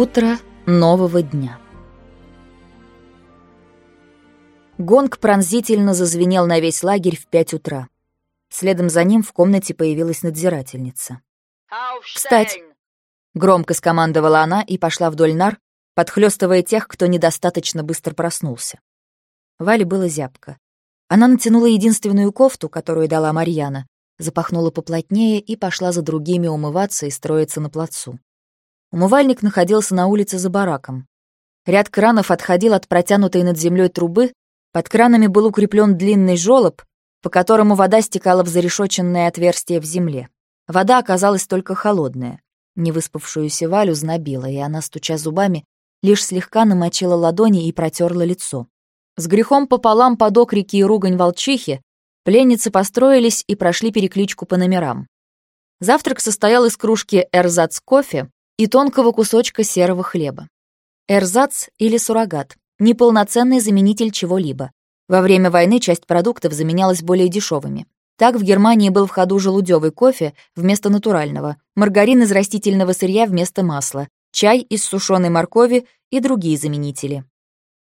Утро нового дня. Гонг пронзительно зазвенел на весь лагерь в пять утра. Следом за ним в комнате появилась надзирательница. «Встать!» — громко скомандовала она и пошла вдоль нар, подхлёстывая тех, кто недостаточно быстро проснулся. Вале было зябко. Она натянула единственную кофту, которую дала Марьяна, запахнула поплотнее и пошла за другими умываться и строиться на плацу. Умывальник находился на улице за бараком. Ряд кранов отходил от протянутой над землей трубы, под кранами был укреплен длинный жёлоб, по которому вода стекала в зарешоченное отверстие в земле. Вода оказалась только холодная. Невыспавшуюся Валю знобила, и она, стуча зубами, лишь слегка намочила ладони и протерла лицо. С грехом пополам под окрики и ругань волчихи пленницы построились и прошли перекличку по номерам. Завтрак состоял из кружки эрзац кофе, и тонкого кусочка серого хлеба. Эрзац или суррогат — неполноценный заменитель чего-либо. Во время войны часть продуктов заменялась более дешевыми. Так в Германии был в ходу желудевый кофе вместо натурального, маргарин из растительного сырья вместо масла, чай из сушеной моркови и другие заменители.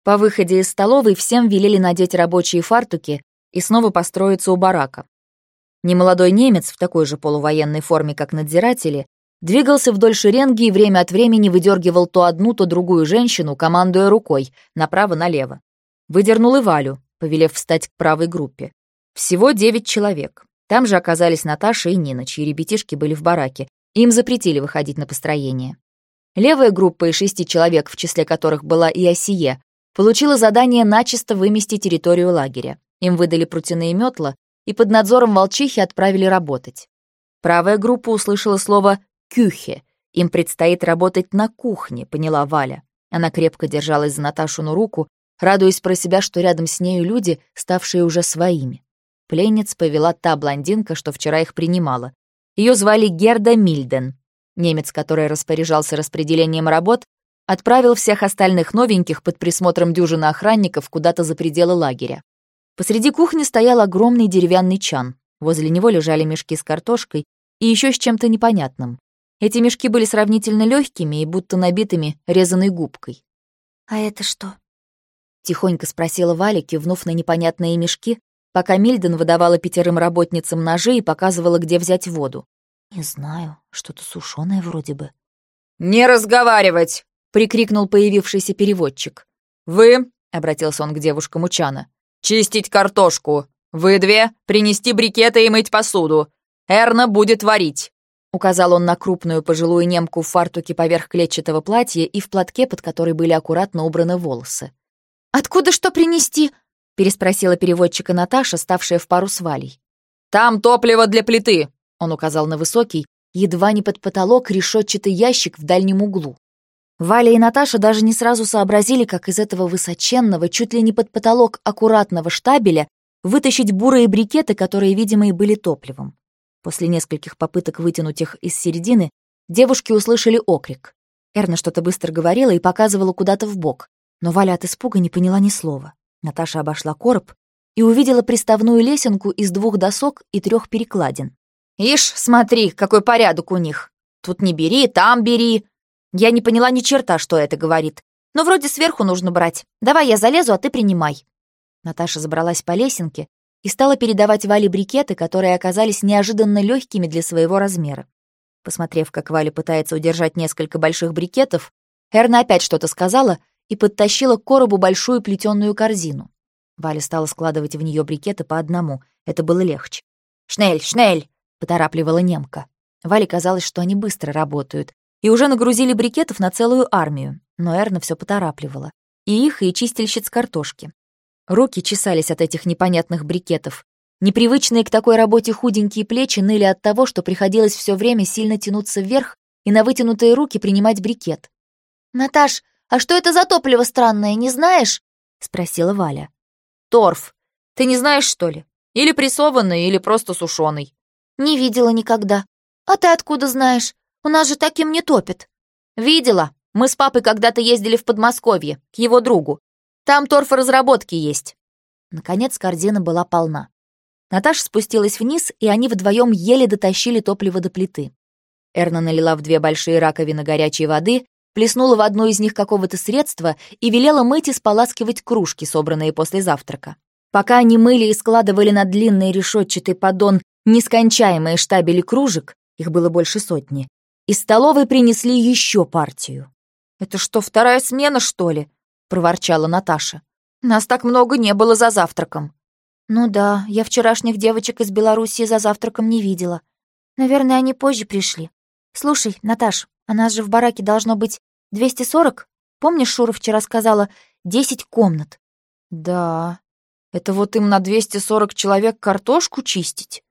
По выходе из столовой всем велели надеть рабочие фартуки и снова построиться у барака. Немолодой немец в такой же полувоенной форме, как надзиратели, Двигался вдоль шеренги и время от времени выдергивал то одну, то другую женщину, командуя рукой, направо-налево. Выдернул и Валю, повелев встать к правой группе. Всего девять человек. Там же оказались Наташа и Нина, чьи ребятишки были в бараке. Им запретили выходить на построение. Левая группа из шести человек, в числе которых была и Осие, получила задание начисто вымести территорию лагеря. Им выдали прутяные метла и под надзором волчихи отправили работать. Правая группа услышала слово кюхе. Им предстоит работать на кухне, поняла Валя. Она крепко держалась за Наташину руку, радуясь про себя, что рядом с нею люди, ставшие уже своими. Пленниц повела та блондинка, что вчера их принимала. Ее звали Герда Мильден. Немец, который распоряжался распределением работ, отправил всех остальных новеньких под присмотром дюжины охранников куда-то за пределы лагеря. Посреди кухни стоял огромный деревянный чан. Возле него лежали мешки с картошкой и еще с чем-то непонятным. Эти мешки были сравнительно легкими и будто набитыми резаной губкой. «А это что?» — тихонько спросила Валя, кивнув на непонятные мешки, пока Мильден выдавала пятерым работницам ножи и показывала, где взять воду. «Не знаю, что-то сушеное вроде бы». «Не разговаривать!» — прикрикнул появившийся переводчик. «Вы», — обратился он к девушкам Учана, — «чистить картошку. Вы две — принести брикеты и мыть посуду. Эрна будет варить». Указал он на крупную пожилую немку в фартуке поверх клетчатого платья и в платке, под который были аккуратно убраны волосы. «Откуда что принести?» — переспросила переводчика Наташа, ставшая в пару с Валей. «Там топливо для плиты!» — он указал на высокий, едва не под потолок, решетчатый ящик в дальнем углу. Валя и Наташа даже не сразу сообразили, как из этого высоченного, чуть ли не под потолок аккуратного штабеля вытащить бурые брикеты, которые, видимо, и были топливом. После нескольких попыток вытянуть их из середины, девушки услышали окрик. Эрна что-то быстро говорила и показывала куда-то в бок, но Валя от испуга не поняла ни слова. Наташа обошла короб и увидела приставную лесенку из двух досок и трех перекладин. «Ишь, смотри, какой порядок у них! Тут не бери, там бери!» Я не поняла ни черта, что это говорит. Но вроде сверху нужно брать. Давай я залезу, а ты принимай. Наташа забралась по лесенке и стала передавать Вале брикеты, которые оказались неожиданно легкими для своего размера. Посмотрев, как Валя пытается удержать несколько больших брикетов, Эрна опять что-то сказала и подтащила к коробу большую плетеную корзину. Валя стала складывать в нее брикеты по одному, это было легче. «Шнель, шнель!» — поторапливала немка. Вале казалось, что они быстро работают, и уже нагрузили брикетов на целую армию, но Эрна все поторапливала. И их, и чистильщиц картошки. Руки чесались от этих непонятных брикетов. Непривычные к такой работе худенькие плечи ныли от того, что приходилось все время сильно тянуться вверх и на вытянутые руки принимать брикет. «Наташ, а что это за топливо странное, не знаешь?» — спросила Валя. «Торф. Ты не знаешь, что ли? Или прессованный, или просто сушеный?» «Не видела никогда. А ты откуда знаешь? У нас же таким не топят». «Видела. Мы с папой когда-то ездили в Подмосковье, к его другу. Там торфоразработки есть». Наконец корзина была полна. Наташа спустилась вниз, и они вдвоем еле дотащили топливо до плиты. Эрна налила в две большие раковины горячей воды плеснула в одну из них какого-то средства и велела мыть и споласкивать кружки, собранные после завтрака. Пока они мыли и складывали на длинный решетчатый поддон нескончаемые штабели кружек, их было больше сотни, из столовой принесли еще партию. «Это что, вторая смена, что ли?» — проворчала Наташа. «Нас так много не было за завтраком». «Ну да, я вчерашних девочек из Белоруссии за завтраком не видела. Наверное, они позже пришли. Слушай, Наташ, а нас же в бараке должно быть 240? Помнишь, Шура вчера сказала 10 комнат?» «Да, это вот им на 240 человек картошку чистить?»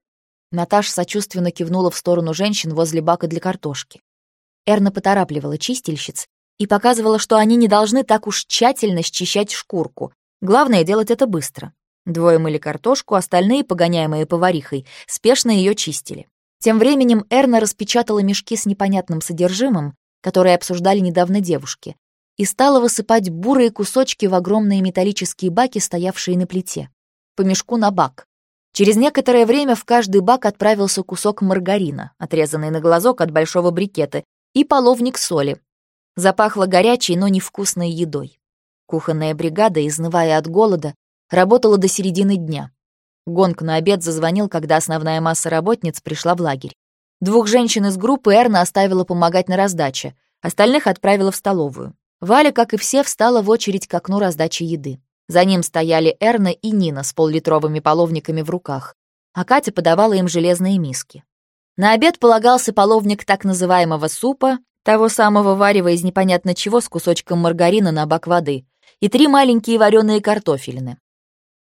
Наташа сочувственно кивнула в сторону женщин возле бака для картошки. Эрна поторапливала чистильщиц и показывала, что они не должны так уж тщательно счищать шкурку. Главное делать это быстро. Двое мыли картошку, остальные, погоняемые поварихой, спешно ее чистили. Тем временем Эрна распечатала мешки с непонятным содержимым, которые обсуждали недавно девушки, и стала высыпать бурые кусочки в огромные металлические баки, стоявшие на плите. По мешку на бак. Через некоторое время в каждый бак отправился кусок маргарина, отрезанный на глазок от большого брикета, и половник соли. Запахло горячей, но невкусной едой. Кухонная бригада, изнывая от голода, Работала до середины дня. Гонг на обед зазвонил, когда основная масса работниц пришла в лагерь. Двух женщин из группы Эрна оставила помогать на раздаче, остальных отправила в столовую. Валя, как и все, встала в очередь к окну раздачи еды. За ним стояли Эрна и Нина с поллитровыми половниками в руках, а Катя подавала им железные миски. На обед полагался половник так называемого супа, того самого варева из непонятно чего с кусочком маргарина на бак воды, и три маленькие вареные картофелины.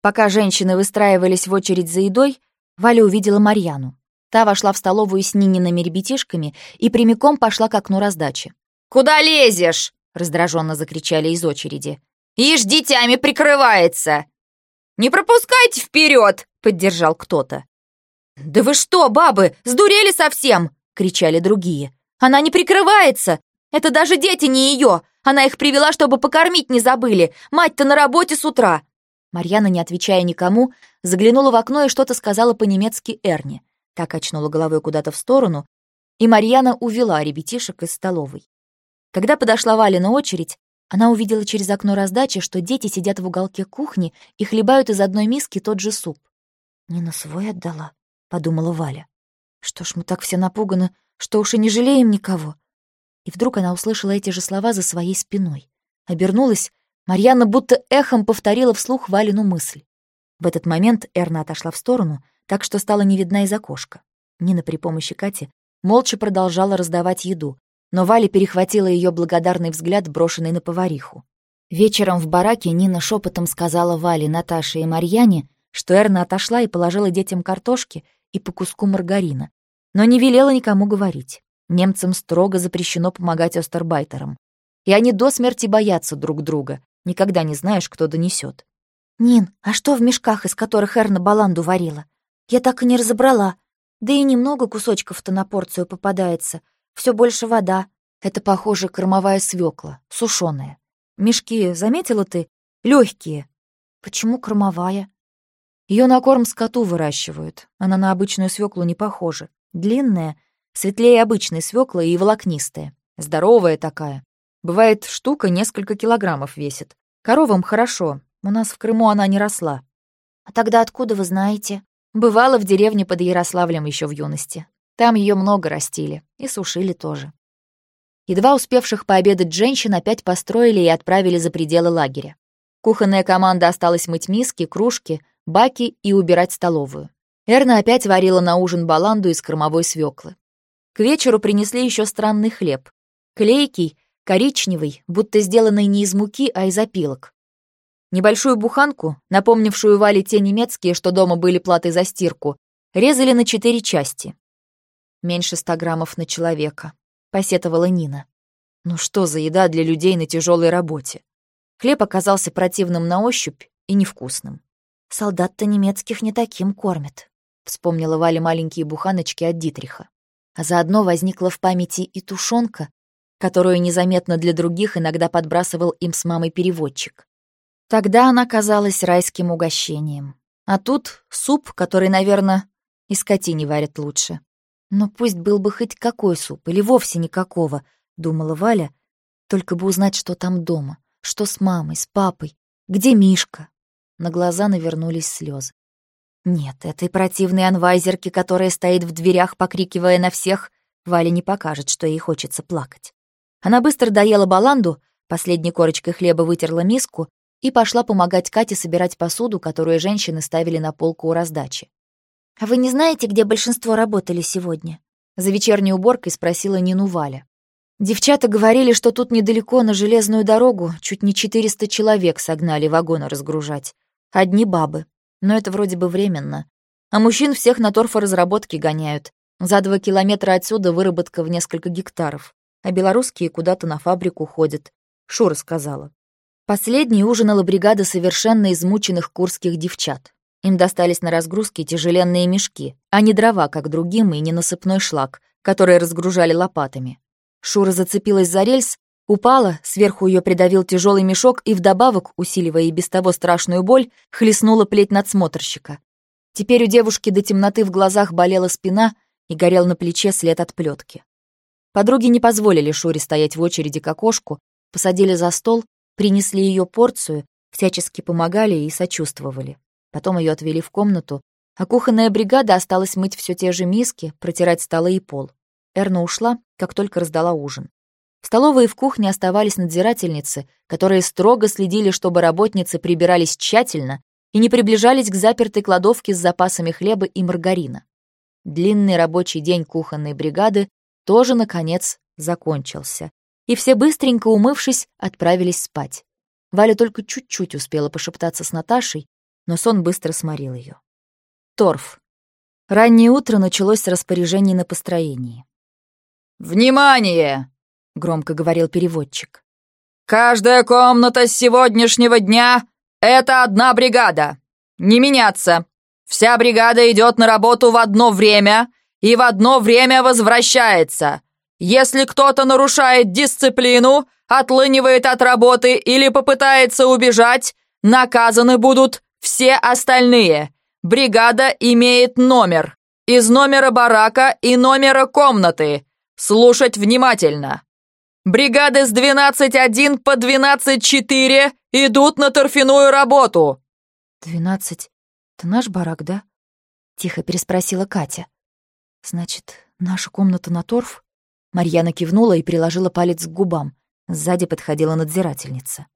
Пока женщины выстраивались в очередь за едой, Валя увидела Марьяну. Та вошла в столовую с Ниниными ребятишками и прямиком пошла к окну раздачи. «Куда лезешь?» — раздраженно закричали из очереди. «Ишь, дитями прикрывается!» «Не пропускайте вперед!» — поддержал кто-то. «Да вы что, бабы, сдурели совсем?» — кричали другие. «Она не прикрывается! Это даже дети не ее! Она их привела, чтобы покормить не забыли! Мать-то на работе с утра! Марьяна, не отвечая никому, заглянула в окно и что-то сказала по-немецки Эрни. Так качнула головой куда-то в сторону, и Марьяна увела ребятишек из столовой. Когда подошла Валя на очередь, она увидела через окно раздачи, что дети сидят в уголке кухни и хлебают из одной миски тот же суп. «Не на свой отдала», — подумала Валя. «Что ж мы так все напуганы, что уж и не жалеем никого?» И вдруг она услышала эти же слова за своей спиной. Обернулась Марьяна будто эхом повторила вслух Валину мысль. В этот момент Эрна отошла в сторону, так что стала не видна из окошка. Нина при помощи Кати молча продолжала раздавать еду, но Валя перехватила ее благодарный взгляд, брошенный на повариху. Вечером в бараке Нина шепотом сказала Вале, Наташе и Марьяне, что Эрна отошла и положила детям картошки и по куску маргарина, но не велела никому говорить. Немцам строго запрещено помогать остербайтерам. И они до смерти боятся друг друга, Никогда не знаешь, кто донесет. «Нин, а что в мешках, из которых Эрна баланду варила? Я так и не разобрала. Да и немного кусочков-то на порцию попадается. Все больше вода. Это, похоже, кормовая свекла, сушеная. Мешки, заметила ты? Легкие. Почему кормовая? Ее на корм скоту выращивают. Она на обычную свеклу не похожа. Длинная, светлее обычной свеклы и волокнистая. Здоровая такая. Бывает, штука несколько килограммов весит. Коровам хорошо. У нас в Крыму она не росла. А тогда откуда вы знаете? Бывала в деревне под Ярославлем еще в юности. Там ее много растили. И сушили тоже. Едва успевших пообедать женщин опять построили и отправили за пределы лагеря. Кухонная команда осталась мыть миски, кружки, баки и убирать столовую. Эрна опять варила на ужин баланду из кормовой свеклы. К вечеру принесли еще странный хлеб. Клейкий, коричневый, будто сделанный не из муки, а из опилок. Небольшую буханку, напомнившую Вале те немецкие, что дома были платой за стирку, резали на четыре части. Меньше ста граммов на человека, посетовала Нина. Ну что за еда для людей на тяжелой работе? Хлеб оказался противным на ощупь и невкусным. Солдат-то немецких не таким кормят, вспомнила Валя маленькие буханочки от Дитриха. А заодно возникла в памяти и тушенка, которую незаметно для других иногда подбрасывал им с мамой переводчик. Тогда она казалась райским угощением. А тут суп, который, наверное, и скотине варят лучше. Но пусть был бы хоть какой суп, или вовсе никакого, думала Валя, Только бы узнать, что там дома, что с мамой, с папой, где Мишка. На глаза навернулись слезы. Нет, этой противной анвайзерке, которая стоит в дверях, покрикивая на всех, Валя не покажет, что ей хочется плакать. Она быстро доела баланду, последней корочкой хлеба вытерла миску и пошла помогать Кате собирать посуду, которую женщины ставили на полку у раздачи. «А вы не знаете, где большинство работали сегодня?» За вечерней уборкой спросила Нину Валя. Девчата говорили, что тут недалеко на железную дорогу чуть не 400 человек согнали вагоны разгружать. Одни бабы. Но это вроде бы временно. А мужчин всех на торфоразработки гоняют. За два километра отсюда выработка в несколько гектаров. А белорусские куда-то на фабрику ходят. Шура сказала. Последней ужинала бригада совершенно измученных курских девчат. Им достались на разгрузке тяжеленные мешки, а не дрова, как другим, и не насыпной шлак, которые разгружали лопатами. Шура зацепилась за рельс, упала, сверху ее придавил тяжелый мешок и вдобавок, усиливая и без того страшную боль, хлестнула плеть надсмотрщика. Теперь у девушки до темноты в глазах болела спина и горел на плече след от плетки. Подруги не позволили Шуре стоять в очереди к окошку, посадили за стол принесли ее порцию, всячески помогали и сочувствовали. Потом ее отвели в комнату, а кухонная бригада осталась мыть все те же миски, протирать столы и пол. Эрна ушла, как только раздала ужин. В столовой и в кухне оставались надзирательницы, которые строго следили, чтобы работницы прибирались тщательно и не приближались к запертой кладовке с запасами хлеба и маргарина. Длинный рабочий день кухонной бригады тоже, наконец, закончился, и все, быстренько умывшись, отправились спать. Валя только чуть-чуть успела пошептаться с Наташей, но сон быстро сморил ее. Торф. Раннее утро началось с распоряжений на построении. «Внимание!» — громко говорил переводчик. «Каждая комната с сегодняшнего дня — это одна бригада. Не меняться. Вся бригада идет на работу в одно время и в одно время возвращается. Если кто-то нарушает дисциплину, отлынивает от работы или попытается убежать, наказаны будут все остальные. Бригада имеет номер. Из номера барака и номера комнаты. Слушать внимательно. Бригады с 12.1 по 12.4 идут на торфяную работу. «Двенадцать — это наш барак, да?» — тихо переспросила Катя. «Значит, наша комната на торф?» Марьяна кивнула и приложила палец к губам. Сзади подходила надзирательница.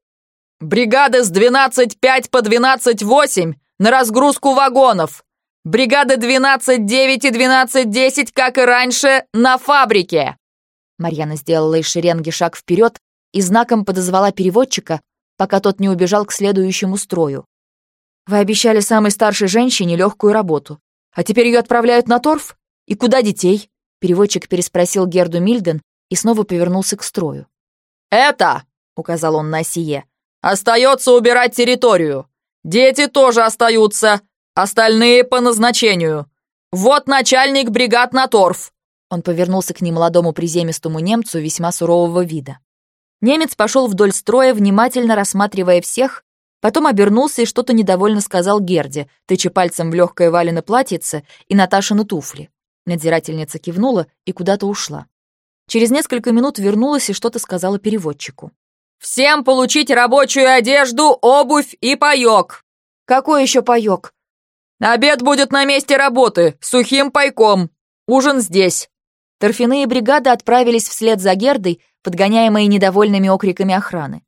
«Бригады с 12.5 по 12.8 на разгрузку вагонов! Бригады 12.9 и 12.10, как и раньше, на фабрике!» Марьяна сделала из шеренги шаг вперед и знаком подозвала переводчика, пока тот не убежал к следующему строю. «Вы обещали самой старшей женщине легкую работу, а теперь ее отправляют на торф? И куда детей?» Переводчик переспросил Герду Мильден и снова повернулся к строю. «Это», — указал он на осие, — «остается убирать территорию. Дети тоже остаются, остальные по назначению. Вот начальник бригад на торф». Он повернулся к немолодому приземистому немцу весьма сурового вида. Немец пошел вдоль строя, внимательно рассматривая всех, потом обернулся и что-то недовольно сказал Герде, тыча пальцем в легкое валено платьице и Наташины туфли. Надзирательница кивнула и куда-то ушла. Через несколько минут вернулась и что-то сказала переводчику. «Всем получить рабочую одежду, обувь и паёк!» «Какой еще паёк?» «Обед будет на месте работы, сухим пайком. Ужин здесь». Торфяные бригады отправились вслед за Гердой, подгоняемые недовольными окриками охраны.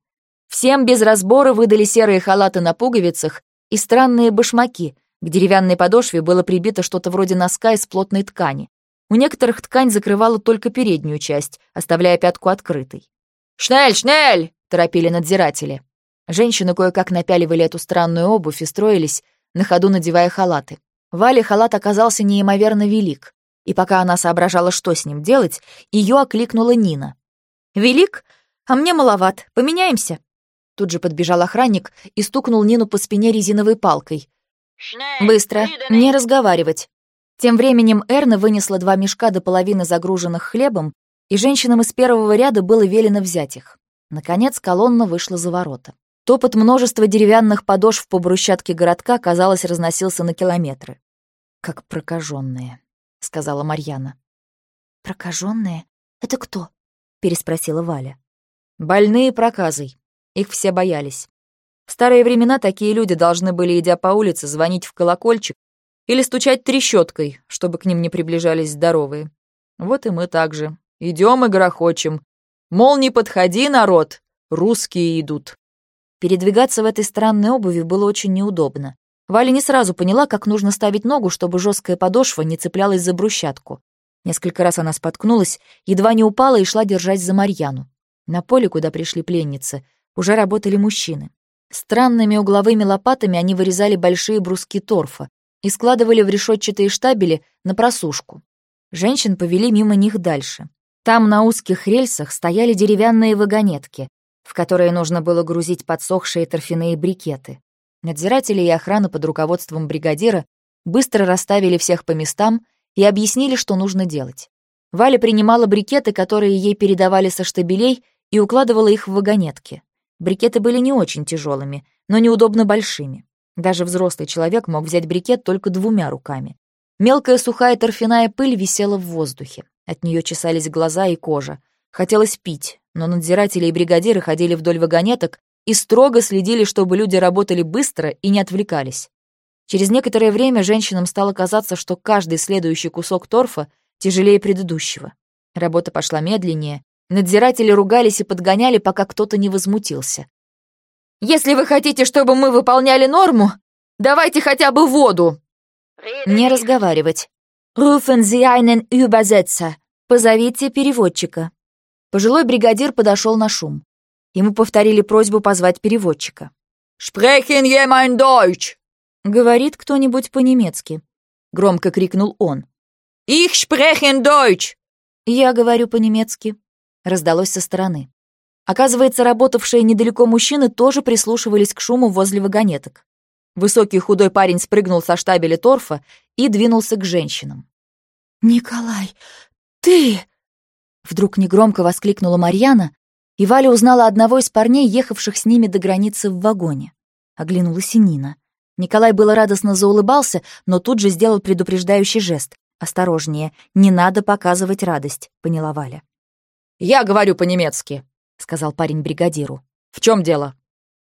Всем без разбора выдали серые халаты на пуговицах и странные башмаки, к деревянной подошве было прибито что-то вроде носка из плотной ткани. У некоторых ткань закрывала только переднюю часть, оставляя пятку открытой. «Шнель, шнель!» — торопили надзиратели. Женщины кое-как напяливали эту странную обувь и строились, на ходу надевая халаты. Вале халат оказался неимоверно велик, и пока она соображала, что с ним делать, ее окликнула Нина. «Велик? А мне маловат. Поменяемся?» Тут же подбежал охранник и стукнул Нину по спине резиновой палкой. «Быстро, не разговаривать». Тем временем Эрна вынесла два мешка до половины загруженных хлебом, и женщинам из первого ряда было велено взять их. Наконец колонна вышла за ворота. Топот множества деревянных подошв по брусчатке городка, казалось, разносился на километры. «Как прокаженные», — сказала Марьяна. «Прокаженные? Это кто?» — переспросила Валя. Больные проказой. Их все боялись. В старые времена такие люди должны были, идя по улице, звонить в колокольчик или стучать трещоткой, чтобы к ним не приближались здоровые. Вот и мы так же. Идем и грохочем. Мол, не подходи, народ, русские идут. Передвигаться в этой странной обуви было очень неудобно. Валя не сразу поняла, как нужно ставить ногу, чтобы жесткая подошва не цеплялась за брусчатку. Несколько раз она споткнулась, едва не упала и шла держась за Марьяну. На поле, куда пришли пленницы, уже работали мужчины. Странными угловыми лопатами они вырезали большие бруски торфа и складывали в решетчатые штабели на просушку. Женщин повели мимо них дальше. Там на узких рельсах стояли деревянные вагонетки, в которые нужно было грузить подсохшие торфяные брикеты. Надзиратели и охрана под руководством бригадира быстро расставили всех по местам и объяснили, что нужно делать. Валя принимала брикеты, которые ей передавали со штабелей, и укладывала их в вагонетки. Брикеты были не очень тяжелыми, но неудобно большими. Даже взрослый человек мог взять брикет только двумя руками. Мелкая сухая торфяная пыль висела в воздухе. От нее чесались глаза и кожа. Хотелось пить, но надзиратели и бригадиры ходили вдоль вагонеток и строго следили, чтобы люди работали быстро и не отвлекались. Через некоторое время женщинам стало казаться, что каждый следующий кусок торфа тяжелее предыдущего. Работа пошла медленнее, надзиратели ругались и подгоняли, пока кто-то не возмутился. «Если вы хотите, чтобы мы выполняли норму, давайте хотя бы воду!» «Не разговаривать. Sie einen Übersetzer. Позовите переводчика». Пожилой бригадир подошел на шум. Ему повторили просьбу позвать переводчика. «Sprechen jemand Deutsch!» «Говорит кто-нибудь по-немецки», — громко крикнул он. «Ich sprechen Deutsch!» «Я говорю по-немецки», — раздалось со стороны. Оказывается, работавшие недалеко мужчины тоже прислушивались к шуму возле вагонеток. Высокий худой парень спрыгнул со штабеля торфа и двинулся к женщинам. «Николай, ты!» Вдруг негромко воскликнула Марьяна, и Валя узнала одного из парней, ехавших с ними до границы в вагоне. Оглянулась и Нина. Николай было радостно заулыбался, но тут же сделал предупреждающий жест. «Осторожнее, не надо показывать радость», — поняла Валя. «Я говорю по-немецки», — сказал парень бригадиру. «В чем дело?»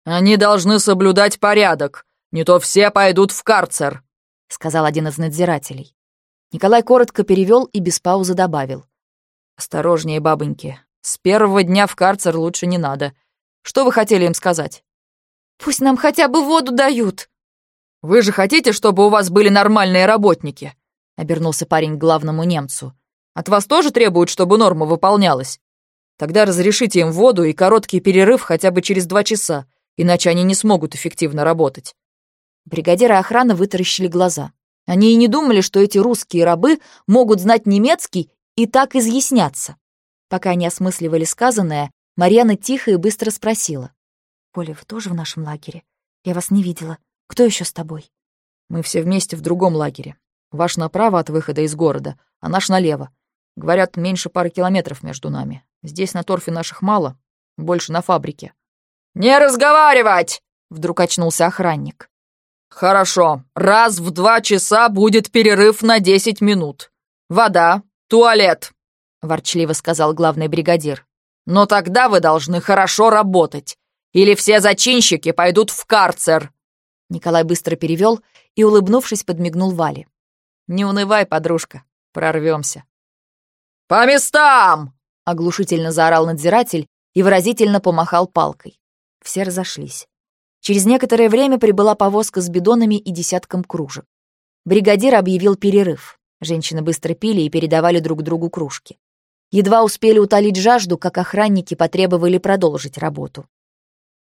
«Они должны соблюдать порядок, не то все пойдут в карцер», — сказал один из надзирателей. Николай коротко перевел и без паузы добавил. «Осторожнее, бабоньки. С первого дня в карцер лучше не надо. Что вы хотели им сказать?» «Пусть нам хотя бы воду дают», «Вы же хотите, чтобы у вас были нормальные работники?» — обернулся парень к главному немцу. «От вас тоже требуют, чтобы норма выполнялась? Тогда разрешите им воду и короткий перерыв хотя бы через два часа, иначе они не смогут эффективно работать». Бригадиры охраны вытаращили глаза. Они и не думали, что эти русские рабы могут знать немецкий и так изъясняться. Пока они осмысливали сказанное, Марьяна тихо и быстро спросила. «Поля, вы тоже в нашем лагере? Я вас не видела. Кто еще с тобой?» «Мы все вместе в другом лагере. Ваш направо от выхода из города, а наш налево. Говорят, меньше пары километров между нами. Здесь на торфе наших мало, больше на фабрике». «Не разговаривать!» — вдруг очнулся охранник. «Хорошо. Раз в два часа будет перерыв на десять минут. Вода, туалет», — ворчливо сказал главный бригадир. «Но тогда вы должны хорошо работать, или все зачинщики пойдут в карцер». Николай быстро перевел и, улыбнувшись, подмигнул Вале. «Не унывай, подружка, прорвемся». «По местам!» — оглушительно заорал надзиратель и выразительно помахал палкой. Все разошлись. Через некоторое время прибыла повозка с бидонами и десятком кружек. Бригадир объявил перерыв. Женщины быстро пили и передавали друг другу кружки. Едва успели утолить жажду, как охранники потребовали продолжить работу.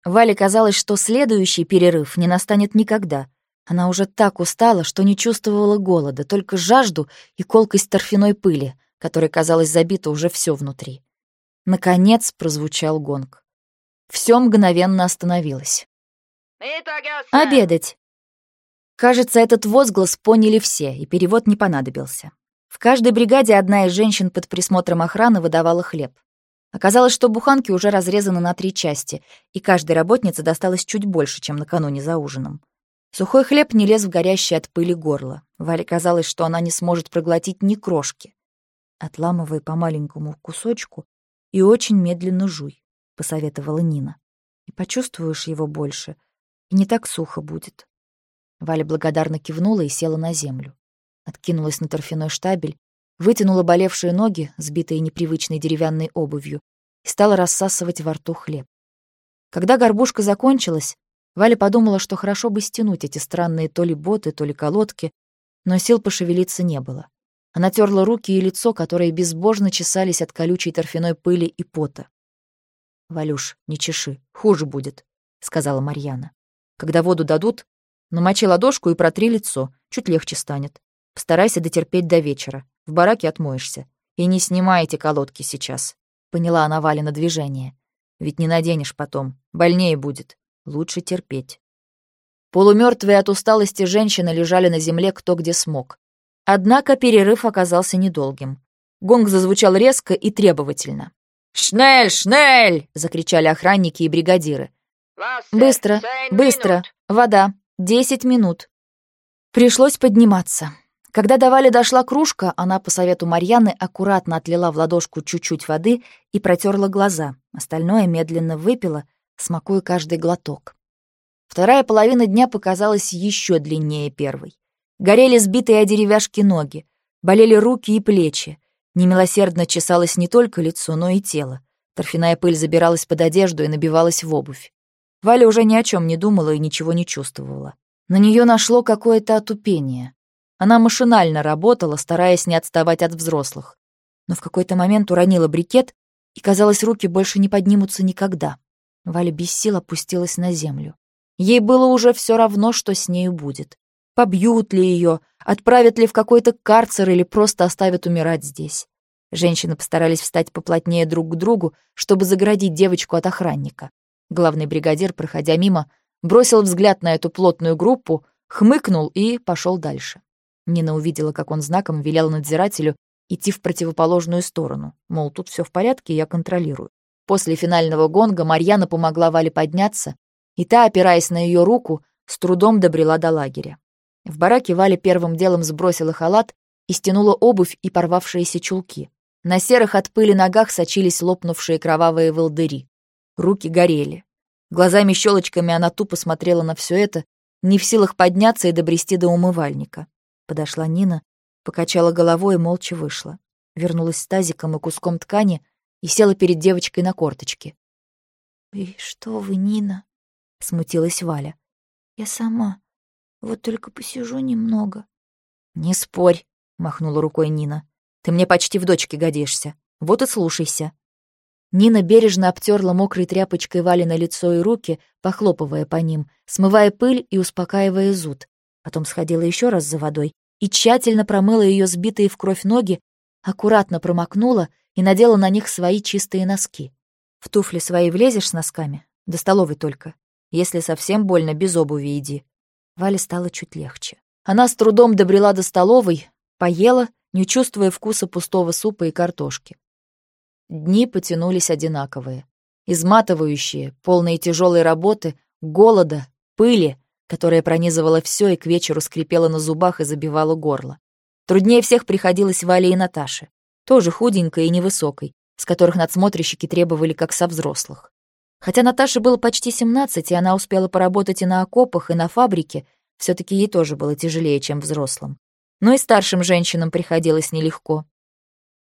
Вале казалось, что следующий перерыв не настанет никогда. Она уже так устала, что не чувствовала голода, только жажду и колкость торфяной пыли, которой, казалось, забито уже все внутри. Наконец прозвучал гонг. Все мгновенно остановилось. «Обедать!» Кажется, этот возглас поняли все, и перевод не понадобился. В каждой бригаде одна из женщин под присмотром охраны выдавала хлеб. Оказалось, что буханки уже разрезаны на три части, и каждой работнице досталось чуть больше, чем накануне за ужином. Сухой хлеб не лез в горящее от пыли горло. Вале казалось, что она не сможет проглотить ни крошки. Отламывай по маленькому кусочку и очень медленно жуй. — посоветовала Нина. «И почувствуешь его больше, и не так сухо будет». Валя благодарно кивнула и села на землю. Откинулась на торфяной штабель, вытянула болевшие ноги, сбитые непривычной деревянной обувью, и стала рассасывать во рту хлеб. Когда горбушка закончилась, Валя подумала, что хорошо бы стянуть эти странные то ли боты, то ли колодки, но сил пошевелиться не было. Она терла руки и лицо, которые безбожно чесались от колючей торфяной пыли и пота. «Валюш, не чеши, хуже будет», — сказала Марьяна. «Когда воду дадут, намочи ладошку и протри лицо, чуть легче станет. Постарайся дотерпеть до вечера, в бараке отмоешься. И не снимай эти колодки сейчас», — поняла она Валина движение. «Ведь не наденешь потом, больнее будет. Лучше терпеть». Полумертвые от усталости женщины лежали на земле кто где смог. Однако перерыв оказался недолгим. Гонг зазвучал резко и требовательно. «Шнель, шнель!» — закричали охранники и бригадиры. «Быстро, быстро! Вода! Десять минут!» Пришлось подниматься. Когда до Вали дошла кружка, она по совету Марьяны аккуратно отлила в ладошку чуть-чуть воды и протерла глаза. Остальное медленно выпила, смакуя каждый глоток. Вторая половина дня показалась еще длиннее первой. Горели сбитые о деревяшки ноги, болели руки и плечи. Немилосердно чесалось не только лицо, но и тело. Торфяная пыль забиралась под одежду и набивалась в обувь. Валя уже ни о чем не думала и ничего не чувствовала. На нее нашло какое-то отупение. Она машинально работала, стараясь не отставать от взрослых. Но в какой-то момент уронила брикет, и, казалось, руки больше не поднимутся никогда. Валя без сил опустилась на землю. Ей было уже все равно, что с нею будет. Побьют ли ее, отправят ли в какой-то карцер или просто оставят умирать здесь. Женщины постарались встать поплотнее друг к другу, чтобы заградить девочку от охранника. Главный бригадир, проходя мимо, бросил взгляд на эту плотную группу, хмыкнул и пошел дальше. Нина увидела, как он знаком велел надзирателю идти в противоположную сторону, мол, тут все в порядке, я контролирую. После финального гонга Марьяна помогла Вале подняться, и та, опираясь на ее руку, с трудом добрела до лагеря. В бараке Валя первым делом сбросила халат и стянула обувь и порвавшиеся чулки. На серых от пыли ногах сочились лопнувшие кровавые волдыри. Руки горели. Глазами-щелочками она тупо смотрела на все это, не в силах подняться и добрести до умывальника. Подошла Нина, покачала головой и молча вышла. Вернулась с тазиком и куском ткани и села перед девочкой на корточки. «И что вы, Нина?» — смутилась Валя. «Я сама. Вот только посижу немного». «Не спорь», — махнула рукой Нина. «Ты мне почти в дочке годишься. Вот и слушайся». Нина бережно обтерла мокрой тряпочкой Вали на лицо и руки, похлопывая по ним, смывая пыль и успокаивая зуд. Потом сходила еще раз за водой и тщательно промыла ее сбитые в кровь ноги, аккуратно промокнула и надела на них свои чистые носки. В туфли свои влезешь с носками? До столовой только. Если совсем больно, без обуви иди. Вале стало чуть легче. Она с трудом добрела до столовой, поела, не чувствуя вкуса пустого супа и картошки. Дни потянулись одинаковые. Изматывающие, полные тяжелой работы, голода, пыли, которая пронизывала все и к вечеру скрипела на зубах и забивала горло. Труднее всех приходилось Вале и Наташе, тоже худенькой и невысокой, с которых надсмотрщики требовали как со взрослых. Хотя Наташе было почти 17, и она успела поработать и на окопах, и на фабрике, все таки ей тоже было тяжелее, чем взрослым. Но и старшим женщинам приходилось нелегко.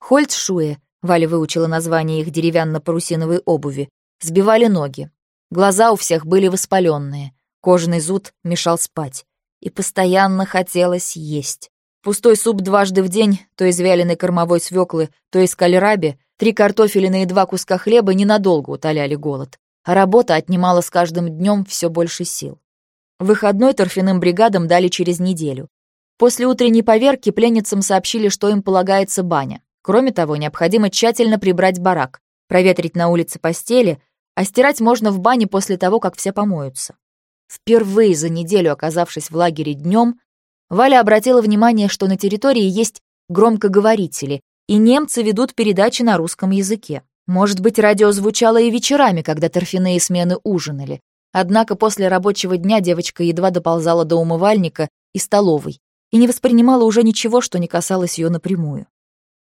Хольцшуэ, Валя выучила название их деревянно-парусиновой обуви, сбивали ноги. Глаза у всех были воспаленные, кожаный зуд мешал спать. И постоянно хотелось есть. Пустой суп дважды в день, то из вяленой кормовой свеклы, то из кальраби, три картофелины и два куска хлеба ненадолго утоляли голод а работа отнимала с каждым днем все больше сил. Выходной торфяным бригадам дали через неделю. После утренней поверки пленницам сообщили, что им полагается баня. Кроме того, необходимо тщательно прибрать барак, проветрить на улице постели, а стирать можно в бане после того, как все помоются. Впервые за неделю, оказавшись в лагере днем, Валя обратила внимание, что на территории есть громкоговорители, и немцы ведут передачи на русском языке. Может быть, радио звучало и вечерами, когда торфяные смены ужинали. Однако после рабочего дня девочка едва доползала до умывальника и столовой и не воспринимала уже ничего, что не касалось ее напрямую.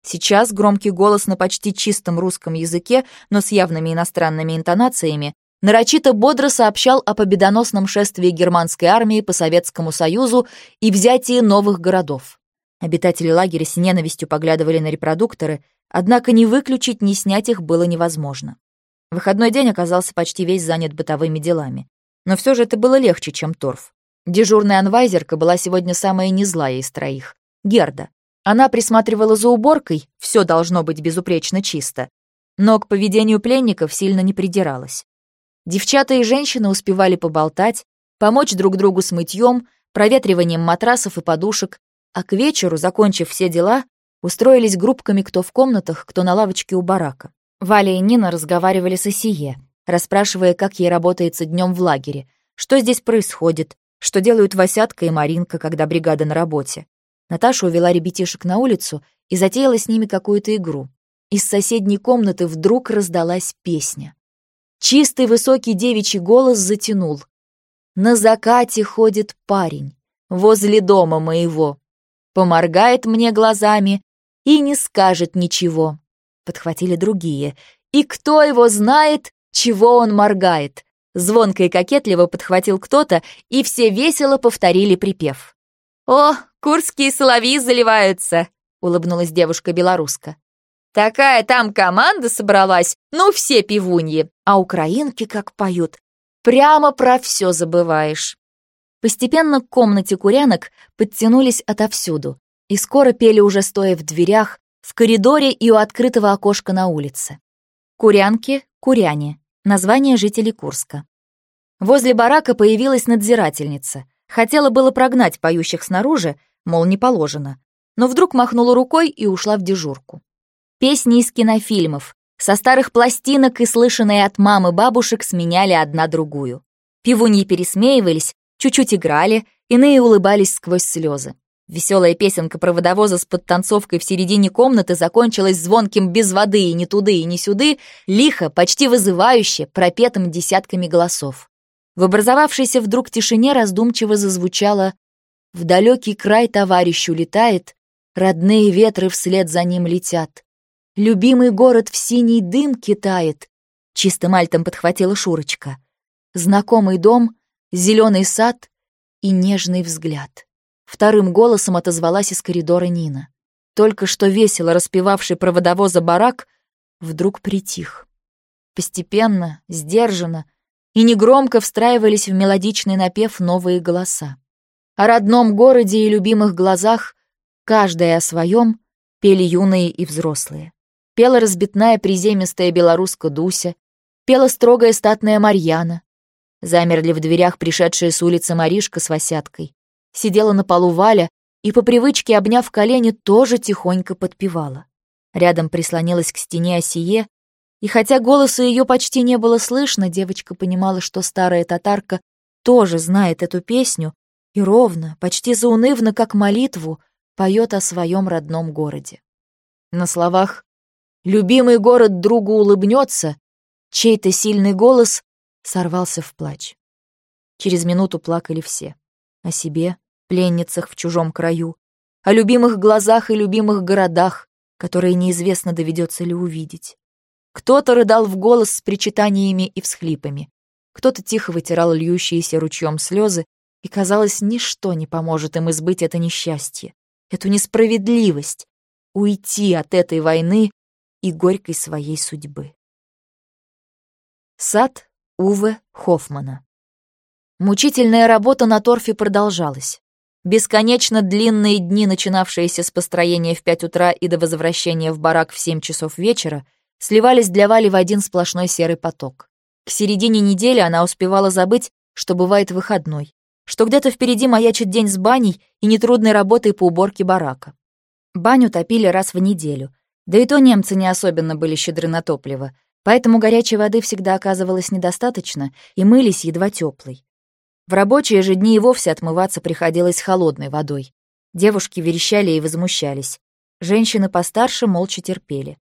Сейчас громкий голос на почти чистом русском языке, но с явными иностранными интонациями, нарочито бодро сообщал о победоносном шествии германской армии по Советскому Союзу и взятии новых городов. Обитатели лагеря с ненавистью поглядывали на репродукторы, однако ни выключить, ни снять их было невозможно. Выходной день оказался почти весь занят бытовыми делами. Но все же это было легче, чем торф. Дежурная анвайзерка была сегодня самая незлая из троих — Герда. Она присматривала за уборкой, все должно быть безупречно чисто, но к поведению пленников сильно не придиралась. Девчата и женщины успевали поболтать, помочь друг другу с мытьем, проветриванием матрасов и подушек, а к вечеру, закончив все дела, устроились группками кто в комнатах, кто на лавочке у барака. Валя и Нина разговаривали с Осие, расспрашивая, как ей работается днем в лагере, что здесь происходит, что делают Васятка и Маринка, когда бригада на работе. Наташа увела ребятишек на улицу и затеяла с ними какую-то игру. Из соседней комнаты вдруг раздалась песня. Чистый высокий девичий голос затянул. «На закате ходит парень, возле дома моего поморгает мне глазами и не скажет ничего. Подхватили другие. И кто его знает, чего он моргает? Звонко и кокетливо подхватил кто-то, и все весело повторили припев. «О, курские соловьи заливаются!» — улыбнулась девушка-белоруска. «Такая там команда собралась, ну все пивуньи, а украинки как поют. Прямо про все забываешь». Постепенно к комнате курянок подтянулись отовсюду, и скоро пели уже стоя в дверях, в коридоре и у открытого окошка на улице. Курянки, куряне, название жителей Курска. Возле барака появилась надзирательница. Хотела было прогнать поющих снаружи, мол, не положено, но вдруг махнула рукой и ушла в дежурку. Песни из кинофильмов, со старых пластинок и слышанные от мамы бабушек сменяли одна другую. Пивуньи пересмеивались, чуть-чуть играли, иные улыбались сквозь слезы. Веселая песенка про водовоза с подтанцовкой в середине комнаты закончилась звонким без воды и ни туды, и ни сюды, лихо, почти вызывающе, пропетым десятками голосов. В образовавшейся вдруг тишине раздумчиво зазвучало «В далекий край товарищ улетает, родные ветры вслед за ним летят. Любимый город в синий дым китает», — чистым альтом подхватила Шурочка. «Знакомый дом — зеленый сад и нежный взгляд. Вторым голосом отозвалась из коридора Нина. Только что весело распевавший проводовоза барак вдруг притих. Постепенно, сдержанно и негромко встраивались в мелодичный напев новые голоса. О родном городе и любимых глазах, каждая о своем, пели юные и взрослые. Пела разбитная приземистая белоруска Дуся, пела строгая статная Марьяна, Замерли в дверях пришедшая с улицы Маришка с Васяткой. Сидела на полу Валя и, по привычке обняв колени, тоже тихонько подпевала. Рядом прислонилась к стене Осие, и хотя голоса ее почти не было слышно, девочка понимала, что старая татарка тоже знает эту песню и ровно, почти заунывно, как молитву, поет о своем родном городе. На словах «любимый город другу улыбнется», чей-то сильный голос сорвался в плач. Через минуту плакали все. О себе, пленницах в чужом краю, о любимых глазах и любимых городах, которые неизвестно доведется ли увидеть. Кто-то рыдал в голос с причитаниями и всхлипами, кто-то тихо вытирал льющиеся ручьем слезы, и, казалось, ничто не поможет им избыть это несчастье, эту несправедливость, уйти от этой войны и горькой своей судьбы. Сад Уве Хоффмана. Мучительная работа на торфе продолжалась. Бесконечно длинные дни, начинавшиеся с построения в пять утра и до возвращения в барак в семь часов вечера, сливались для Вали в один сплошной серый поток. К середине недели она успевала забыть, что бывает выходной, что где-то впереди маячит день с баней и нетрудной работой по уборке барака. Баню топили раз в неделю, да и то немцы не особенно были щедры на топливо — Поэтому горячей воды всегда оказывалось недостаточно, и мылись едва теплой. В рабочие же дни и вовсе отмываться приходилось холодной водой. Девушки верещали и возмущались. Женщины постарше молча терпели.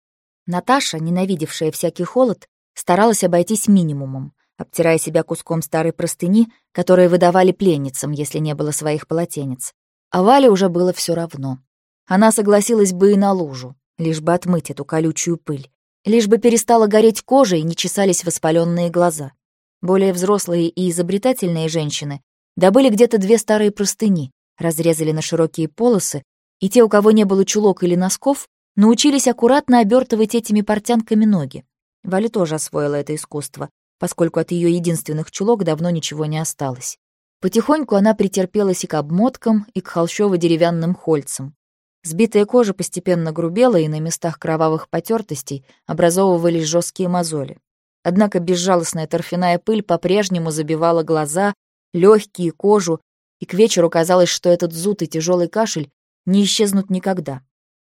Наташа, ненавидевшая всякий холод, старалась обойтись минимумом, обтирая себя куском старой простыни, которые выдавали пленницам, если не было своих полотенец. А Вале уже было все равно. Она согласилась бы и на лужу. Лишь бы отмыть эту колючую пыль, лишь бы перестала гореть кожа и не чесались воспаленные глаза. Более взрослые и изобретательные женщины добыли где-то две старые простыни, разрезали на широкие полосы, и те, у кого не было чулок или носков, научились аккуратно обертывать этими портянками ноги. Валя тоже освоила это искусство, поскольку от ее единственных чулок давно ничего не осталось. Потихоньку она претерпелась и к обмоткам, и к холщово-деревянным хольцам. Сбитая кожа постепенно грубела, и на местах кровавых потертостей образовывались жесткие мозоли. Однако безжалостная торфяная пыль по-прежнему забивала глаза, легкие, кожу, и к вечеру казалось, что этот зуд и тяжелый кашель не исчезнут никогда.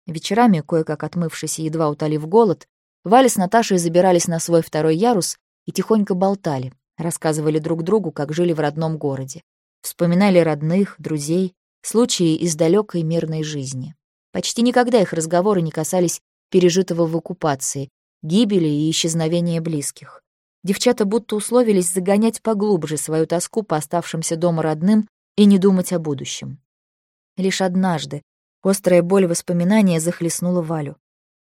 Вечерами, кое-как отмывшись и едва утолив голод, Валя с Наташей забирались на свой второй ярус и тихонько болтали, рассказывали друг другу, как жили в родном городе. Вспоминали родных, друзей, случаи из далекой мирной жизни. Почти никогда их разговоры не касались пережитого в оккупации, гибели и исчезновения близких. Девчата будто условились загонять поглубже свою тоску по оставшимся дома родным и не думать о будущем. Лишь однажды острая боль воспоминания захлестнула Валю.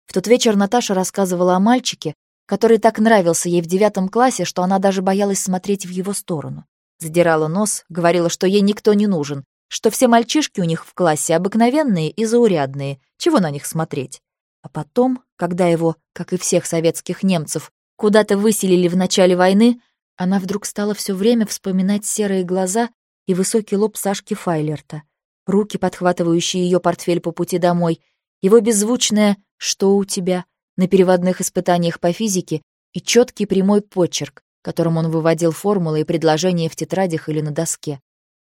В тот вечер Наташа рассказывала о мальчике, который так нравился ей в девятом классе, что она даже боялась смотреть в его сторону. Задирала нос, говорила, что ей никто не нужен, что все мальчишки у них в классе обыкновенные и заурядные, чего на них смотреть. А потом, когда его, как и всех советских немцев, куда-то выселили в начале войны, она вдруг стала все время вспоминать серые глаза и высокий лоб Сашки Файлерта, руки, подхватывающие ее портфель по пути домой, его беззвучное «Что у тебя?» на переводных испытаниях по физике и четкий прямой почерк, которым он выводил формулы и предложения в тетрадях или на доске.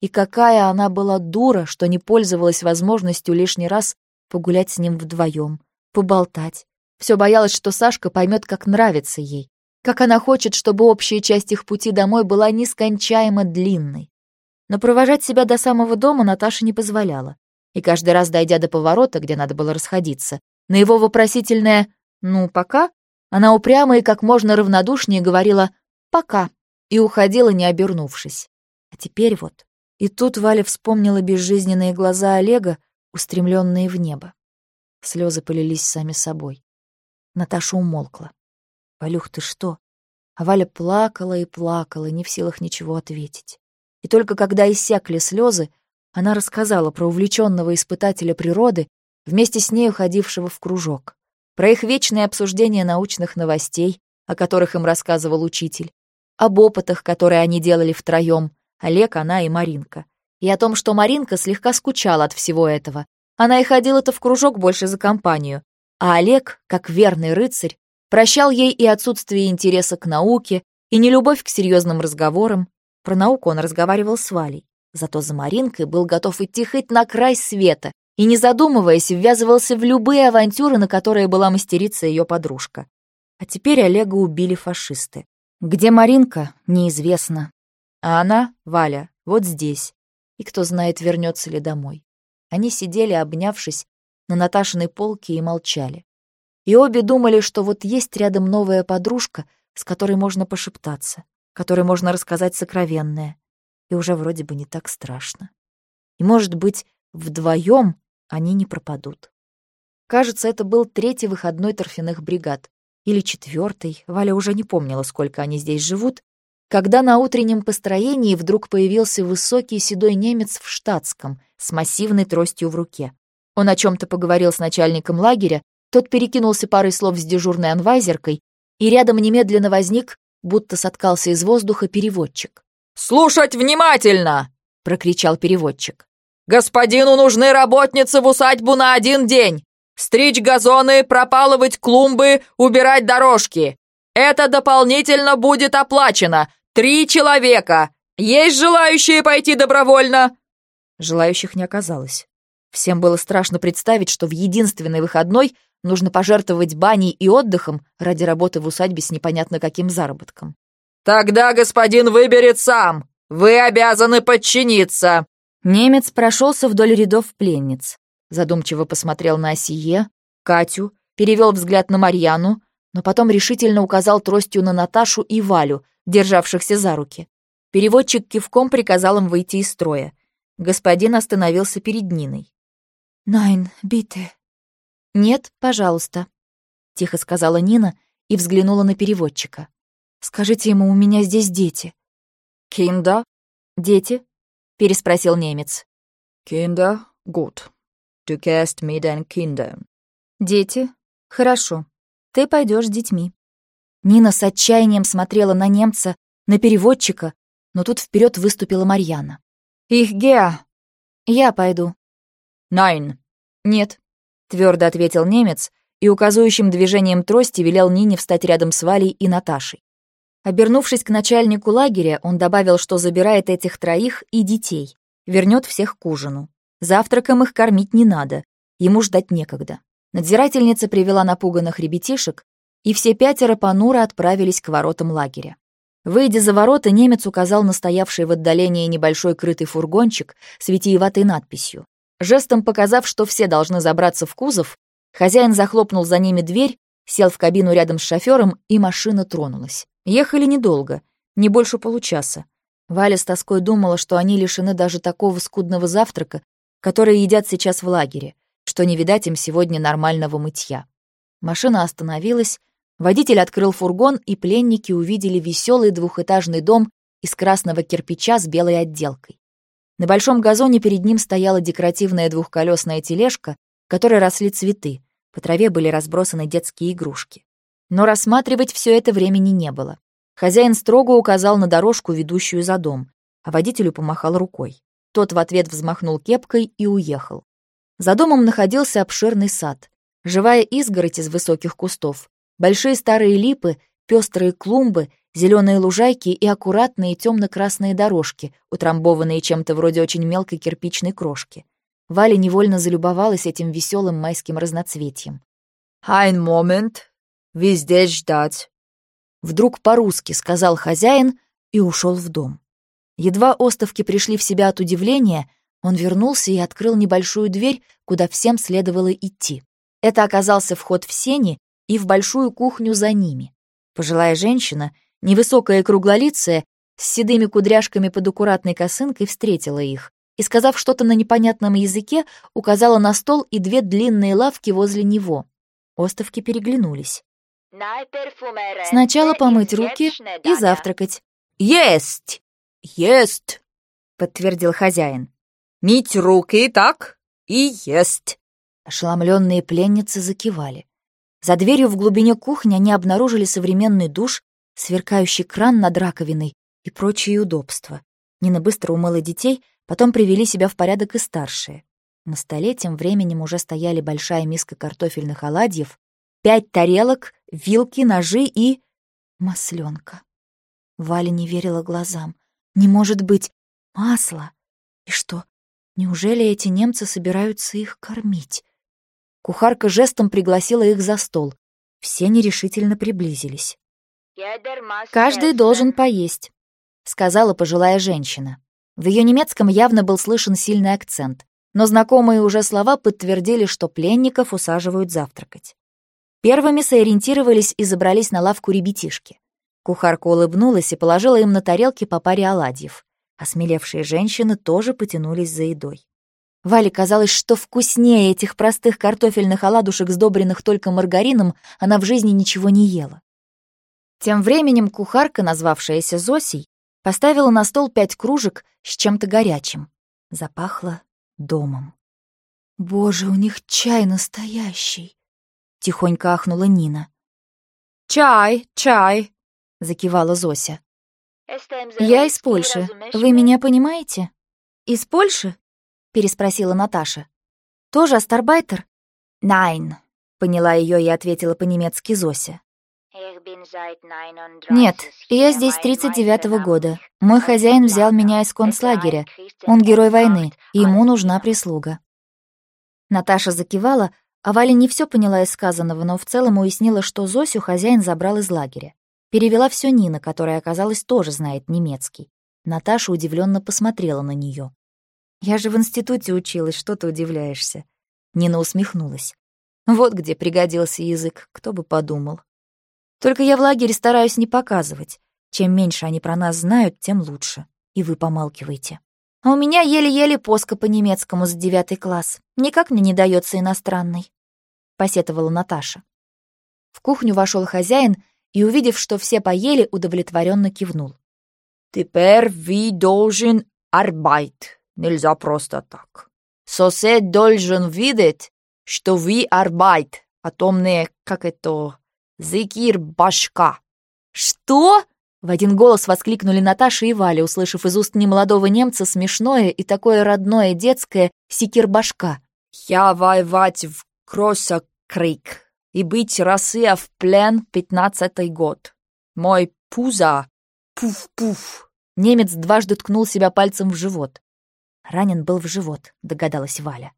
И какая она была дура, что не пользовалась возможностью лишний раз погулять с ним вдвоем, поболтать. Все боялась, что Сашка поймет, как нравится ей, как она хочет, чтобы общая часть их пути домой была нескончаемо длинной. Но провожать себя до самого дома Наташа не позволяла. И каждый раз, дойдя до поворота, где надо было расходиться, на его вопросительное «ну, пока», она упрямо и как можно равнодушнее говорила «пока» и уходила, не обернувшись. А теперь вот. И тут Валя вспомнила безжизненные глаза Олега, устремленные в небо. Слезы полились сами собой. Наташа умолкла. «Валюх, ты что?» А Валя плакала и плакала, не в силах ничего ответить. И только когда иссякли слезы, она рассказала про увлеченного испытателя природы, вместе с ней уходившего в кружок, про их вечное обсуждение научных новостей, о которых им рассказывал учитель, об опытах, которые они делали втроем, Олег, она и Маринка, и о том, что Маринка слегка скучала от всего этого. Она и ходила-то в кружок больше за компанию, а Олег, как верный рыцарь, прощал ей и отсутствие интереса к науке, и нелюбовь к серьезным разговорам. Про науку он разговаривал с Валей, зато за Маринкой был готов идти хоть на край света и, не задумываясь, ввязывался в любые авантюры, на которые была мастерица ее подружка. А теперь Олега убили фашисты. Где Маринка, неизвестно. А она, Валя, вот здесь. И кто знает, вернется ли домой. Они сидели, обнявшись, на Наташиной полке и молчали. И обе думали, что вот есть рядом новая подружка, с которой можно пошептаться, которой можно рассказать сокровенное. И уже вроде бы не так страшно. И, может быть, вдвоем они не пропадут. Кажется, это был третий выходной торфяных бригад. Или четвертый, Валя уже не помнила, сколько они здесь живут, когда на утреннем построении вдруг появился высокий седой немец в штатском с массивной тростью в руке. Он о чем то поговорил с начальником лагеря, тот перекинулся парой слов с дежурной анвайзеркой, и рядом немедленно возник, будто соткался из воздуха, переводчик. «Слушать внимательно!» — прокричал переводчик. Господину нужны работницы в усадьбу на один день. Стричь газоны, пропалывать клумбы, убирать дорожки. Это дополнительно будет оплачено. Три человека. Есть желающие пойти добровольно?» Желающих не оказалось. Всем было страшно представить, что в единственный выходной нужно пожертвовать баней и отдыхом ради работы в усадьбе с непонятно каким заработком. «Тогда господин выберет сам. Вы обязаны подчиниться. Немец прошелся вдоль рядов пленниц, задумчиво посмотрел на Осие, Катю, перевел взгляд на Марьяну, но потом решительно указал тростью на Наташу и Валю, державшихся за руки. Переводчик кивком приказал им выйти из строя. Господин остановился перед Ниной. «Найн, бите». «Нет, пожалуйста», — тихо сказала Нина и взглянула на переводчика. «Скажите ему, у меня здесь дети». «Кинда?» «Дети?» — переспросил немец. «Кинда, gut. Du gehst mit den Kindern». «Дети? Хорошо. Ты пойдешь с детьми». Нина с отчаянием смотрела на немца, на переводчика, но тут вперед выступила Марьяна. «Их геа!» «Я пойду». «Найн». «Нет», — твердо ответил немец и указующим движением трости велел Нине встать рядом с Валей и Наташей. Обернувшись к начальнику лагеря, он добавил, что забирает этих троих и детей, вернет всех к ужину. Завтраком их кормить не надо, ему ждать некогда. Надзирательница привела напуганных ребятишек, и все пятеро понуро отправились к воротам лагеря. Выйдя за ворота, немец указал на стоявший в отдалении небольшой крытый фургончик с витиеватой надписью. Жестом показав, что все должны забраться в кузов, хозяин захлопнул за ними дверь, сел в кабину рядом с шофером, и машина тронулась. Ехали недолго, не больше получаса. Валя с тоской думала, что они лишены даже такого скудного завтрака, который едят сейчас в лагере, что не видать им сегодня нормального мытья. Машина остановилась, водитель открыл фургон, и пленники увидели веселый двухэтажный дом из красного кирпича с белой отделкой. На большом газоне перед ним стояла декоративная двухколесная тележка, в которой росли цветы, по траве были разбросаны детские игрушки. Но рассматривать все это времени не было. Хозяин строго указал на дорожку, ведущую за дом, а водителю помахал рукой. Тот в ответ взмахнул кепкой и уехал. За домом находился обширный сад. Живая изгородь из высоких кустов, большие старые липы, пестрые клумбы, зеленые лужайки и аккуратные темно-красные дорожки, утрамбованные чем-то вроде очень мелкой кирпичной крошки. Валя невольно залюбовалась этим веселым майским разноцветием. «Ein вы здесь ждать?» Вдруг по-русски сказал хозяин и ушел в дом. Едва остовки пришли в себя от удивления, он вернулся и открыл небольшую дверь, куда всем следовало идти. Это оказался вход в сени и в большую кухню за ними. Пожилая женщина, невысокая и круглолицая, с седыми кудряшками под аккуратной косынкой встретила их и, сказав что-то на непонятном языке, указала на стол и две длинные лавки возле него. Остовки переглянулись. Сначала помыть руки и завтракать. «Есть! Есть!» — подтвердил хозяин. «Мить руки так и есть!» Ошеломленные пленницы закивали. За дверью в глубине кухни они обнаружили современный душ, сверкающий кран над раковиной и прочие удобства. Нина быстро умыла детей, потом привели себя в порядок и старшие. На столе тем временем уже стояли большая миска картофельных оладьев, пять тарелок, вилки, ножи и... масленка. Валя не верила глазам. Не может быть. Масло. И что, неужели эти немцы собираются их кормить? Кухарка жестом пригласила их за стол. Все нерешительно приблизились. «Каждый должен поесть», — сказала пожилая женщина. В ее немецком явно был слышен сильный акцент, но знакомые уже слова подтвердили, что пленников усаживают завтракать. Первыми сориентировались и забрались на лавку ребятишки. Кухарка улыбнулась и положила им на тарелки по паре оладьев. Осмелевшие женщины тоже потянулись за едой. Вале казалось, что вкуснее этих простых картофельных оладушек, сдобренных только маргарином, она в жизни ничего не ела. Тем временем кухарка, назвавшаяся Зосей, поставила на стол пять кружек с чем-то горячим. Запахло домом. «Боже, у них чай настоящий!» — тихонько ахнула Нина. «Чай, чай!» — закивала Зося. «Я из Польши. Вы меня понимаете?» «Из Польши?» — переспросила Наташа. «Тоже астарбайтер?» «Найн», — поняла ее и ответила по-немецки Зося. «Нет, я здесь 39-го года. Мой хозяин взял меня из концлагеря. Он герой войны, и ему нужна прислуга». Наташа закивала, а Валя не все поняла из сказанного, но в целом уяснила, что Зосю хозяин забрал из лагеря. Перевела все Нина, которая, оказалось, тоже знает немецкий. Наташа удивленно посмотрела на нее. «Я же в институте училась, что ты удивляешься?» Нина усмехнулась. «Вот где пригодился язык, кто бы подумал. Только я в лагере стараюсь не показывать. Чем меньше они про нас знают, тем лучше. И вы помалкиваете». А у меня еле-еле поска по немецкому за девятый класс. Никак мне не дается иностранный. посетовала Наташа. В кухню вошел хозяин и, увидев, что все поели, удовлетворенно кивнул. «Теперь вы должен арбайт. Нельзя просто так. Сосед должен видеть, что вы арбайт, а мне, как это, зыкир башка». «Что?» — в один голос воскликнули Наташа и Валя, услышав из уст немолодого немца смешное и такое родное детское «секир башка». «Я воевать в Кросса-Крик и быть Россия в плен пятнадцатый год. Мой пузо пуф-пуф». Немец дважды ткнул себя пальцем в живот. Ранен был в живот, догадалась Валя.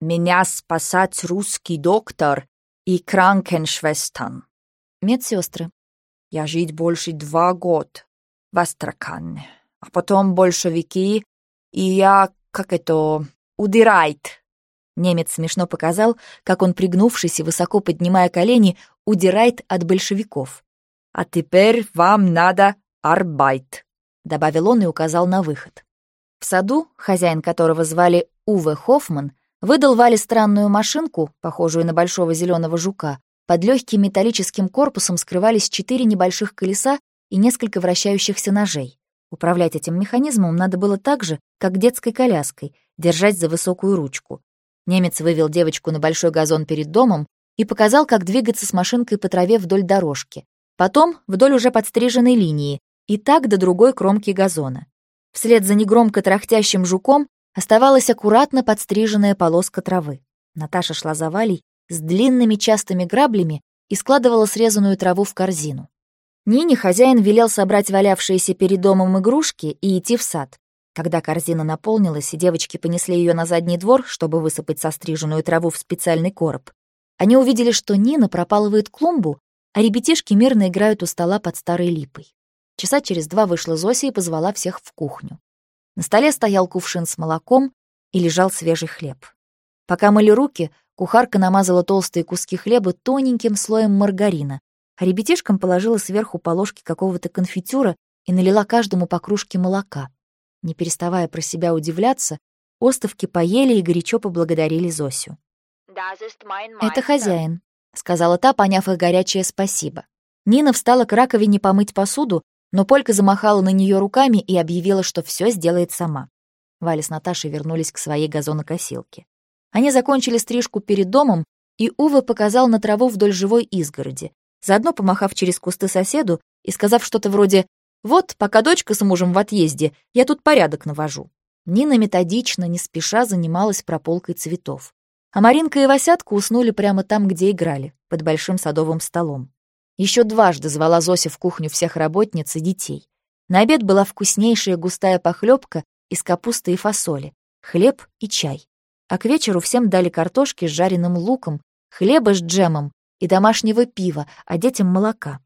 «Меня спасать русский доктор и кранкеншвестern». Медсестры. «Я жить больше два год в Астрахане, а потом большевики, и я, как это, удирает». Немец смешно показал, как он, пригнувшись и высоко поднимая колени, удирает от большевиков. «А теперь вам надо арбайт». — добавил он и указал на выход. В саду, хозяин которого звали Уве Хоффман, выдал Вале странную машинку, похожую на большого зеленого жука. Под легким металлическим корпусом скрывались четыре небольших колеса и несколько вращающихся ножей. Управлять этим механизмом надо было так же, как детской коляской, держать за высокую ручку. Немец вывел девочку на большой газон перед домом и показал, как двигаться с машинкой по траве вдоль дорожки. Потом вдоль уже подстриженной линии, и так до другой кромки газона. Вслед за негромко трахтящим жуком оставалась аккуратно подстриженная полоска травы. Наташа шла за Валей с длинными частыми граблями и складывала срезанную траву в корзину. Нине хозяин велел собрать валявшиеся перед домом игрушки и идти в сад. Когда корзина наполнилась, и девочки понесли ее на задний двор, чтобы высыпать состриженную траву в специальный короб, они увидели, что Нина пропалывает клумбу, а ребятишки мирно играют у стола под старой липой. Часа через два вышла Зося и позвала всех в кухню. На столе стоял кувшин с молоком и лежал свежий хлеб. Пока мыли руки, кухарка намазала толстые куски хлеба тоненьким слоем маргарина, а ребятишкам положила сверху по ложке какого-то конфитюра и налила каждому по кружке молока. Не переставая про себя удивляться, остовки поели и горячо поблагодарили Зосю. «Это хозяин», — сказала та, поняв их горячее спасибо. Нина встала к раковине помыть посуду, но Полька замахала на нее руками и объявила, что все сделает сама. Валя с Наташей вернулись к своей газонокосилке. Они закончили стрижку перед домом, и Ува показал на траву вдоль живой изгороди, заодно помахав через кусты соседу и сказав что-то вроде «Вот, пока дочка с мужем в отъезде, я тут порядок навожу». Нина методично, не спеша занималась прополкой цветов. А Маринка и Васятка уснули прямо там, где играли, под большим садовым столом. Еще дважды звала Зося в кухню всех работниц и детей. На обед была вкуснейшая густая похлебка из капусты и фасоли, хлеб и чай. А к вечеру всем дали картошки с жареным луком, хлеба с джемом и домашнего пива, а детям молока.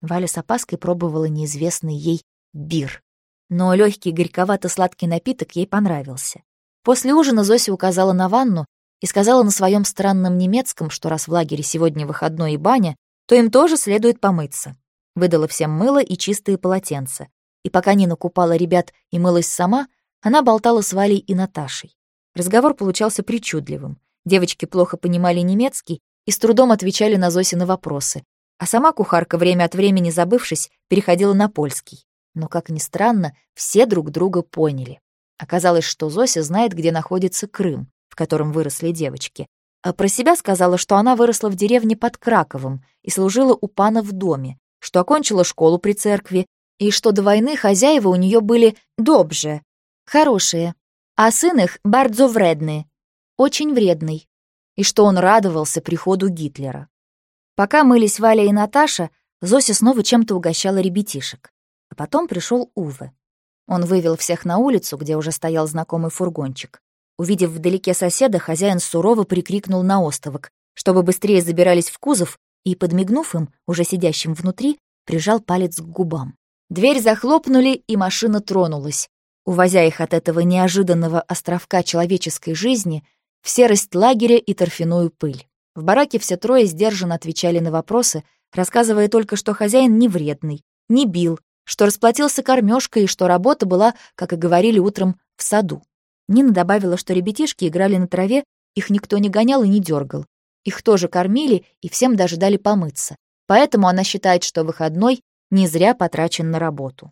Валя с опаской пробовала неизвестный ей бир. Но легкий горьковато-сладкий напиток ей понравился. После ужина Зося указала на ванну и сказала на своем странном немецком, что раз в лагере сегодня выходной и баня, то им тоже следует помыться. Выдала всем мыло и чистые полотенца. И пока Нина купала ребят и мылась сама, она болтала с Валей и Наташей. Разговор получался причудливым. Девочки плохо понимали немецкий и с трудом отвечали на Зосины вопросы. А сама кухарка, время от времени забывшись, переходила на польский. Но, как ни странно, все друг друга поняли. Оказалось, что Зося знает, где находится Крым, в котором выросли девочки, про себя сказала, что она выросла в деревне под Краковом и служила у пана в доме, что окончила школу при церкви, и что до войны хозяева у нее были добже, хорошие, а сын их бардзо вредный, очень вредный, и что он радовался приходу Гитлера. Пока мылись Валя и Наташа, Зося снова чем-то угощала ребятишек. А потом пришел Уве. Он вывел всех на улицу, где уже стоял знакомый фургончик. Увидев вдалеке соседа, хозяин сурово прикрикнул на остовок, чтобы быстрее забирались в кузов, и, подмигнув им, уже сидящим внутри, прижал палец к губам. Дверь захлопнули, и машина тронулась, увозя их от этого неожиданного островка человеческой жизни в серость лагеря и торфяную пыль. В бараке все трое сдержанно отвечали на вопросы, рассказывая только, что хозяин не вредный, не бил, что расплатился кормежкой и что работа была, как и говорили утром, в саду. Нина добавила, что ребятишки играли на траве, их никто не гонял и не дергал. Их тоже кормили и всем даже дали помыться. Поэтому она считает, что выходной не зря потрачен на работу.